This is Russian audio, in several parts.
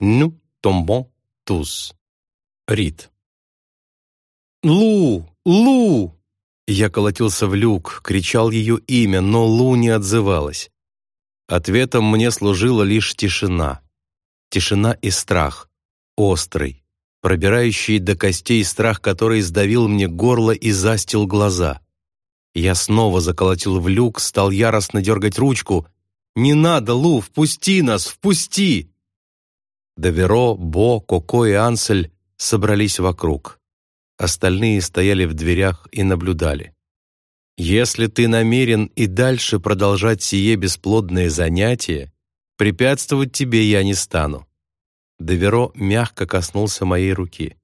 «Ну, томбон, туз». Рид. «Лу! Лу!» Я колотился в люк, кричал ее имя, но Лу не отзывалась. Ответом мне служила лишь тишина. Тишина и страх. Острый, пробирающий до костей страх, который сдавил мне горло и застил глаза. Я снова заколотил в люк, стал яростно дергать ручку. «Не надо, Лу, впусти нас, впусти!» Доверо, Бо, Коко и Ансель собрались вокруг. Остальные стояли в дверях и наблюдали. «Если ты намерен и дальше продолжать сие бесплодное занятие, препятствовать тебе я не стану. Деверо мягко коснулся моей руки.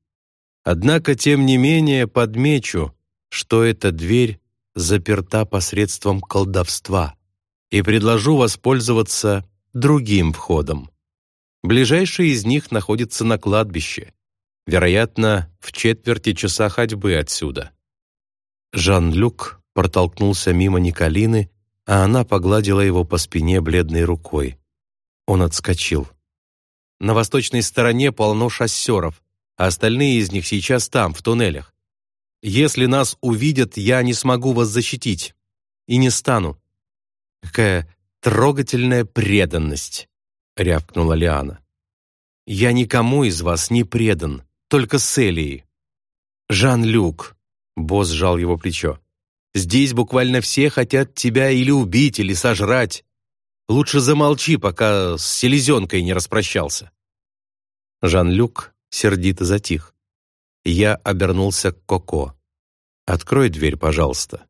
Однако, тем не менее, подмечу, что эта дверь заперта посредством колдовства, и предложу воспользоваться другим входом. Ближайший из них находится на кладбище, вероятно, в четверти часа ходьбы отсюда. Жан-Люк протолкнулся мимо Николины, а она погладила его по спине бледной рукой. Он отскочил. На восточной стороне полно шоссеров, а остальные из них сейчас там, в туннелях. Если нас увидят, я не смогу вас защитить. И не стану. Какая трогательная преданность, рявкнула Лиана. Я никому из вас не предан, только с Элией. Жан-Люк, босс сжал его плечо. Здесь буквально все хотят тебя или убить, или сожрать. Лучше замолчи, пока с селезенкой не распрощался». Жан-Люк сердито затих. Я обернулся к Коко. «Открой дверь, пожалуйста».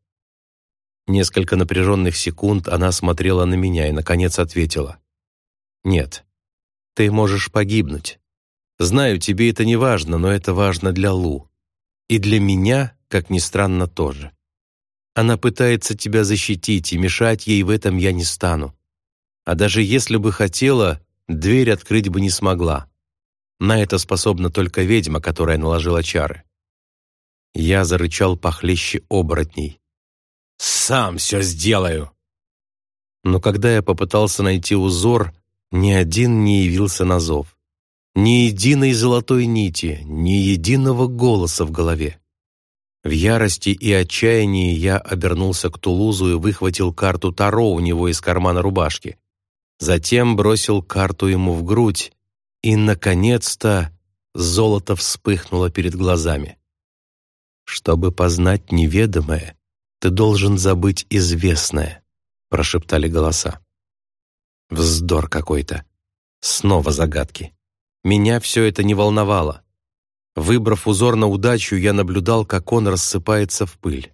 Несколько напряженных секунд она смотрела на меня и, наконец, ответила. «Нет, ты можешь погибнуть. Знаю, тебе это не важно, но это важно для Лу. И для меня, как ни странно, тоже. Она пытается тебя защитить, и мешать ей в этом я не стану а даже если бы хотела, дверь открыть бы не смогла. На это способна только ведьма, которая наложила чары. Я зарычал похлеще оборотней. «Сам все сделаю!» Но когда я попытался найти узор, ни один не явился на зов. Ни единой золотой нити, ни единого голоса в голове. В ярости и отчаянии я обернулся к Тулузу и выхватил карту Таро у него из кармана рубашки. Затем бросил карту ему в грудь, и, наконец-то, золото вспыхнуло перед глазами. «Чтобы познать неведомое, ты должен забыть известное», — прошептали голоса. Вздор какой-то. Снова загадки. Меня все это не волновало. Выбрав узор на удачу, я наблюдал, как он рассыпается в пыль.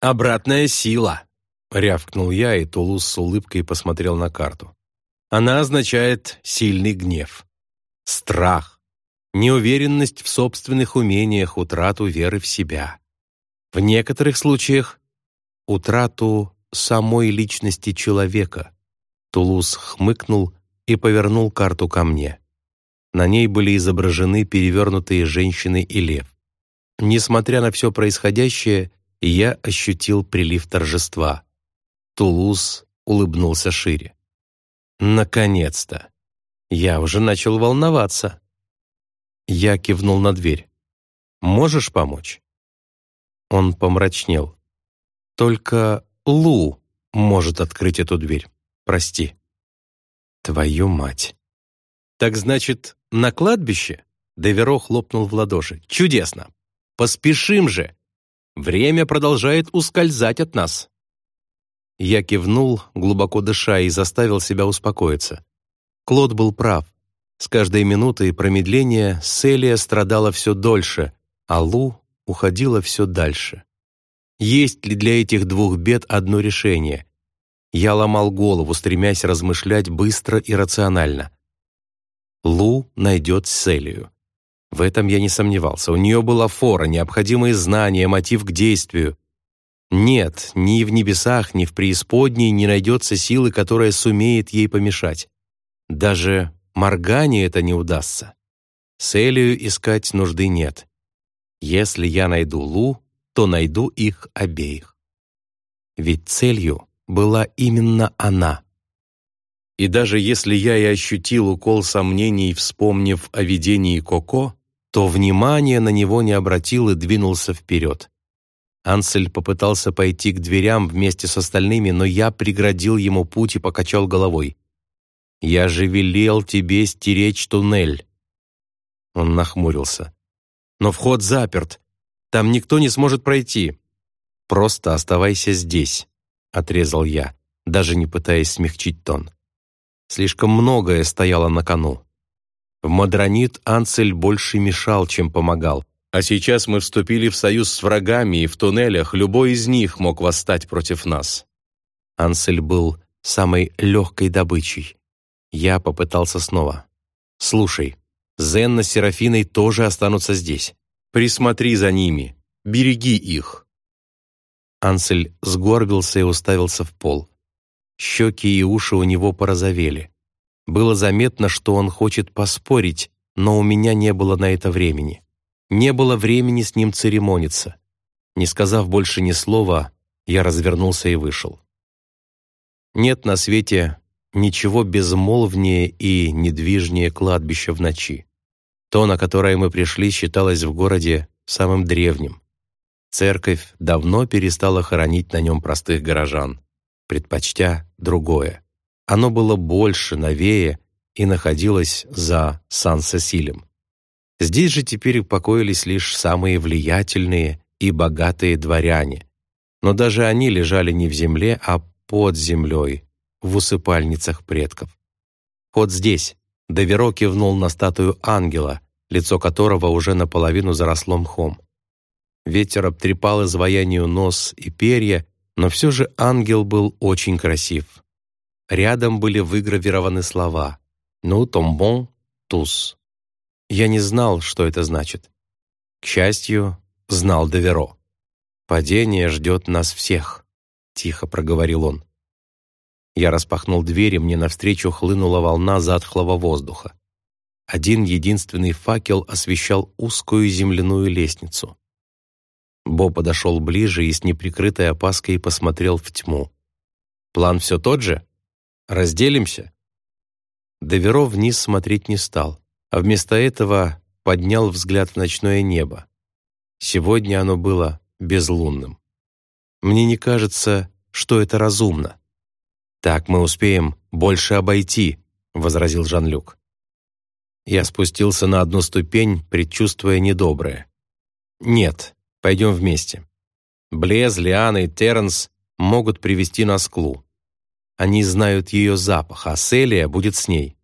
«Обратная сила!» Рявкнул я, и Тулус с улыбкой посмотрел на карту. Она означает сильный гнев, страх, неуверенность в собственных умениях, утрату веры в себя. В некоторых случаях утрату самой личности человека. Тулус хмыкнул и повернул карту ко мне. На ней были изображены перевернутые женщины и лев. Несмотря на все происходящее, я ощутил прилив торжества. Тулус улыбнулся шире. «Наконец-то!» Я уже начал волноваться. Я кивнул на дверь. «Можешь помочь?» Он помрачнел. «Только Лу может открыть эту дверь. Прости». «Твою мать!» «Так значит, на кладбище?» Деверо хлопнул в ладоши. «Чудесно! Поспешим же! Время продолжает ускользать от нас!» Я кивнул, глубоко дыша, и заставил себя успокоиться. Клод был прав. С каждой минутой промедления Селия страдала все дольше, а Лу уходила все дальше. Есть ли для этих двух бед одно решение? Я ломал голову, стремясь размышлять быстро и рационально. Лу найдет Селию. В этом я не сомневался. У нее была фора, необходимые знания, мотив к действию. Нет, ни в небесах, ни в преисподней не найдется силы, которая сумеет ей помешать. Даже Моргане это не удастся. Целью искать нужды нет. Если я найду Лу, то найду их обеих. Ведь целью была именно она. И даже если я и ощутил укол сомнений, вспомнив о видении Коко, то внимание на него не обратил и двинулся вперед. Ансель попытался пойти к дверям вместе с остальными, но я преградил ему путь и покачал головой. «Я же велел тебе стеречь туннель!» Он нахмурился. «Но вход заперт. Там никто не сможет пройти. Просто оставайся здесь», — отрезал я, даже не пытаясь смягчить тон. Слишком многое стояло на кону. В Мадронит Анцель больше мешал, чем помогал. А сейчас мы вступили в союз с врагами, и в туннелях любой из них мог восстать против нас. Ансель был самой легкой добычей. Я попытался снова. «Слушай, Зенна с Серафиной тоже останутся здесь. Присмотри за ними, береги их». Ансель сгорбился и уставился в пол. Щеки и уши у него порозовели. Было заметно, что он хочет поспорить, но у меня не было на это времени. Не было времени с ним церемониться. Не сказав больше ни слова, я развернулся и вышел. Нет на свете ничего безмолвнее и недвижнее кладбища в ночи. То, на которое мы пришли, считалось в городе самым древним. Церковь давно перестала хоронить на нем простых горожан, предпочтя другое. Оно было больше, новее и находилось за Сан-Сесилем. Здесь же теперь покоились лишь самые влиятельные и богатые дворяне. Но даже они лежали не в земле, а под землей, в усыпальницах предков. Вот здесь Деверо кивнул на статую ангела, лицо которого уже наполовину заросло мхом. Ветер обтрепал изваянию нос и перья, но все же ангел был очень красив. Рядом были выгравированы слова «Ну, томбон, туз». Я не знал, что это значит. К счастью, знал Деверо. «Падение ждет нас всех», — тихо проговорил он. Я распахнул дверь, и мне навстречу хлынула волна затхлого воздуха. Один единственный факел освещал узкую земляную лестницу. Бо подошел ближе и с неприкрытой опаской посмотрел в тьму. «План все тот же? Разделимся?» Деверо вниз смотреть не стал а вместо этого поднял взгляд в ночное небо. Сегодня оно было безлунным. Мне не кажется, что это разумно. «Так мы успеем больше обойти», — возразил Жан-Люк. Я спустился на одну ступень, предчувствуя недоброе. «Нет, пойдем вместе. Блез, Лиана и Терренс могут привести нас к Лу. Они знают ее запах, а Селия будет с ней.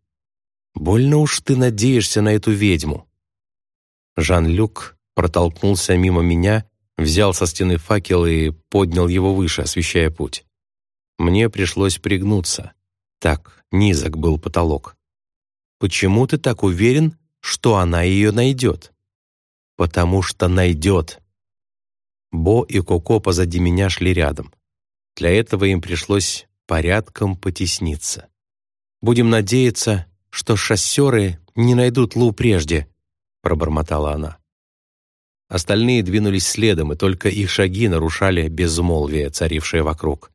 Больно уж ты надеешься на эту ведьму». Жан-Люк протолкнулся мимо меня, взял со стены факел и поднял его выше, освещая путь. Мне пришлось пригнуться. Так низок был потолок. «Почему ты так уверен, что она ее найдет?» «Потому что найдет». Бо и Коко позади меня шли рядом. Для этого им пришлось порядком потесниться. Будем надеяться, что шоссеры не найдут Лу прежде», — пробормотала она. Остальные двинулись следом, и только их шаги нарушали безмолвие, царившее вокруг.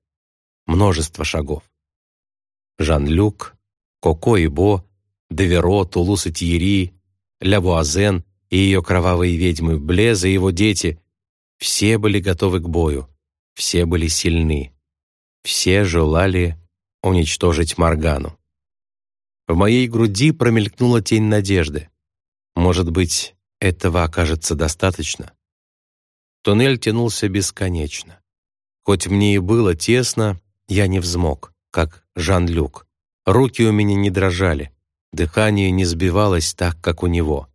Множество шагов. Жан-Люк, Коко и Бо, Деверо, Тулус и Тьери, Лявуазен и ее кровавые ведьмы, Блез и его дети — все были готовы к бою, все были сильны, все желали уничтожить Маргану. В моей груди промелькнула тень надежды. Может быть, этого окажется достаточно? Туннель тянулся бесконечно. Хоть мне и было тесно, я не взмок, как Жан-Люк. Руки у меня не дрожали, дыхание не сбивалось так, как у него.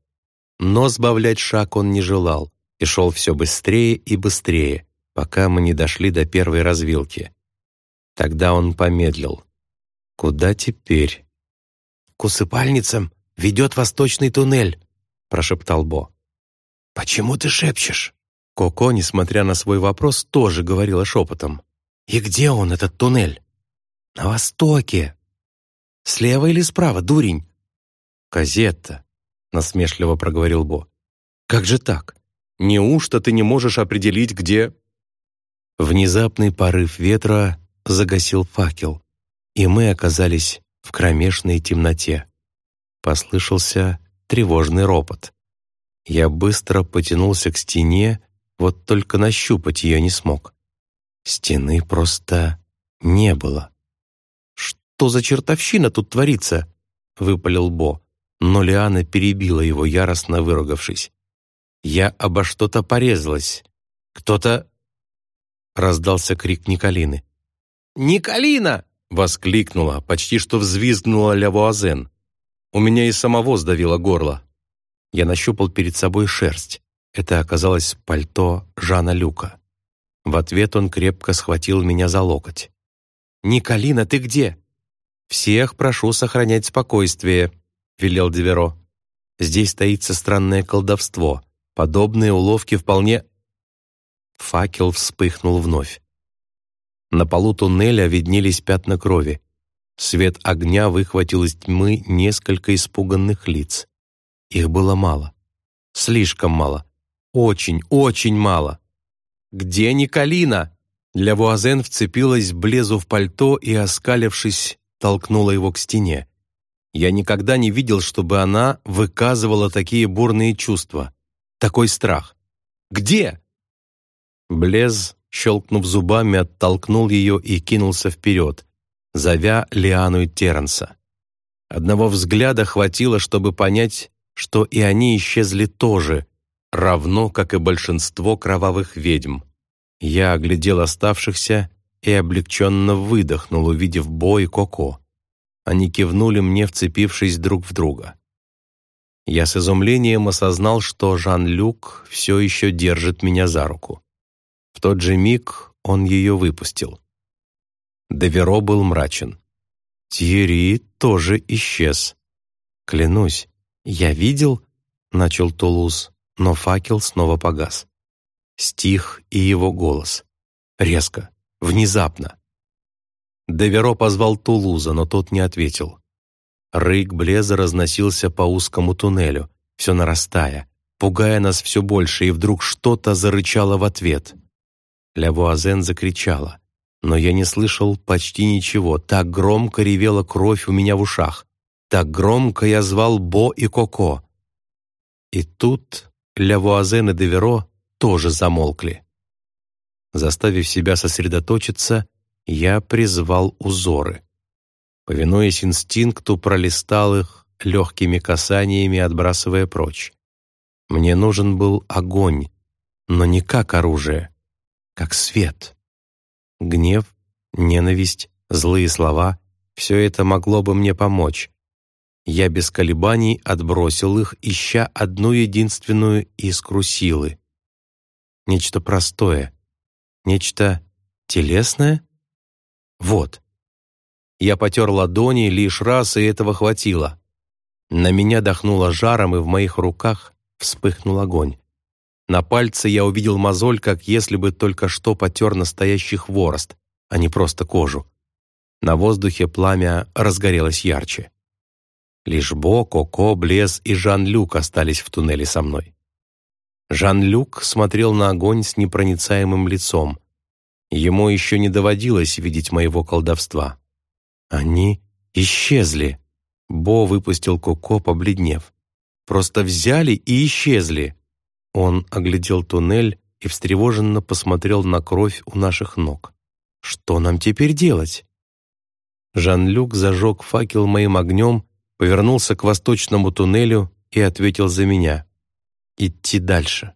Но сбавлять шаг он не желал и шел все быстрее и быстрее, пока мы не дошли до первой развилки. Тогда он помедлил. «Куда теперь?» к усыпальницам ведет восточный туннель», — прошептал Бо. «Почему ты шепчешь?» Коко, несмотря на свой вопрос, тоже говорила шепотом. «И где он, этот туннель?» «На востоке». «Слева или справа, дурень?» «Казетта», — насмешливо проговорил Бо. «Как же так? Неужто ты не можешь определить, где...» Внезапный порыв ветра загасил факел, и мы оказались в кромешной темноте. Послышался тревожный ропот. Я быстро потянулся к стене, вот только нащупать ее не смог. Стены просто не было. «Что за чертовщина тут творится?» — выпалил Бо, но Лиана перебила его, яростно выругавшись. «Я обо что-то порезалась. Кто-то...» Раздался крик Николины. «Николина!» — воскликнула, почти что взвизгнула Лявуазен. У меня и самого сдавило горло. Я нащупал перед собой шерсть. Это оказалось пальто Жана Люка. В ответ он крепко схватил меня за локоть. «Николина, ты где?» «Всех прошу сохранять спокойствие», — велел Деверо. «Здесь стоится странное колдовство. Подобные уловки вполне...» Факел вспыхнул вновь. На полу туннеля виднелись пятна крови. Свет огня выхватил из тьмы несколько испуганных лиц. Их было мало. Слишком мало. Очень, очень мало. «Где Николина?» Для Вуазен вцепилась Блезу в пальто и, оскалившись, толкнула его к стене. Я никогда не видел, чтобы она выказывала такие бурные чувства, такой страх. «Где?» Блез, щелкнув зубами, оттолкнул ее и кинулся вперед, зовя Лиану и Терренса. Одного взгляда хватило, чтобы понять, что и они исчезли тоже, равно как и большинство кровавых ведьм. Я оглядел оставшихся и облегченно выдохнул, увидев Бо и Коко. Они кивнули мне, вцепившись друг в друга. Я с изумлением осознал, что Жан-Люк все еще держит меня за руку. В тот же миг он ее выпустил. Деверо был мрачен. Тьерри тоже исчез. Клянусь, я видел, — начал Тулуз, но факел снова погас. Стих и его голос. Резко, внезапно. Деверо позвал Тулуза, но тот не ответил. Рык Блеза разносился по узкому туннелю, все нарастая, пугая нас все больше, и вдруг что-то зарычало в ответ. Лявуазен закричала, но я не слышал почти ничего, так громко ревела кровь у меня в ушах, так громко я звал Бо и Коко. И тут Лявуазен и Деверо тоже замолкли. Заставив себя сосредоточиться, я призвал узоры. Повинуясь инстинкту, пролистал их легкими касаниями, отбрасывая прочь. Мне нужен был огонь, но не как оружие, как свет. Гнев, ненависть, злые слова — все это могло бы мне помочь. Я без колебаний отбросил их, ища одну единственную искру силы. Нечто простое, нечто телесное? Вот. Я потер ладони лишь раз, и этого хватило. На меня дохнуло жаром, и в моих руках вспыхнул огонь. На пальце я увидел мозоль, как если бы только что потер настоящий хворост, а не просто кожу. На воздухе пламя разгорелось ярче. Лишь Бо, Коко, Блез и Жан-Люк остались в туннеле со мной. Жан-Люк смотрел на огонь с непроницаемым лицом. Ему еще не доводилось видеть моего колдовства. Они исчезли. Бо выпустил Коко, побледнев. Просто взяли и исчезли. Он оглядел туннель и встревоженно посмотрел на кровь у наших ног. «Что нам теперь делать?» Жан-Люк зажег факел моим огнем, повернулся к восточному туннелю и ответил за меня. «Идти дальше».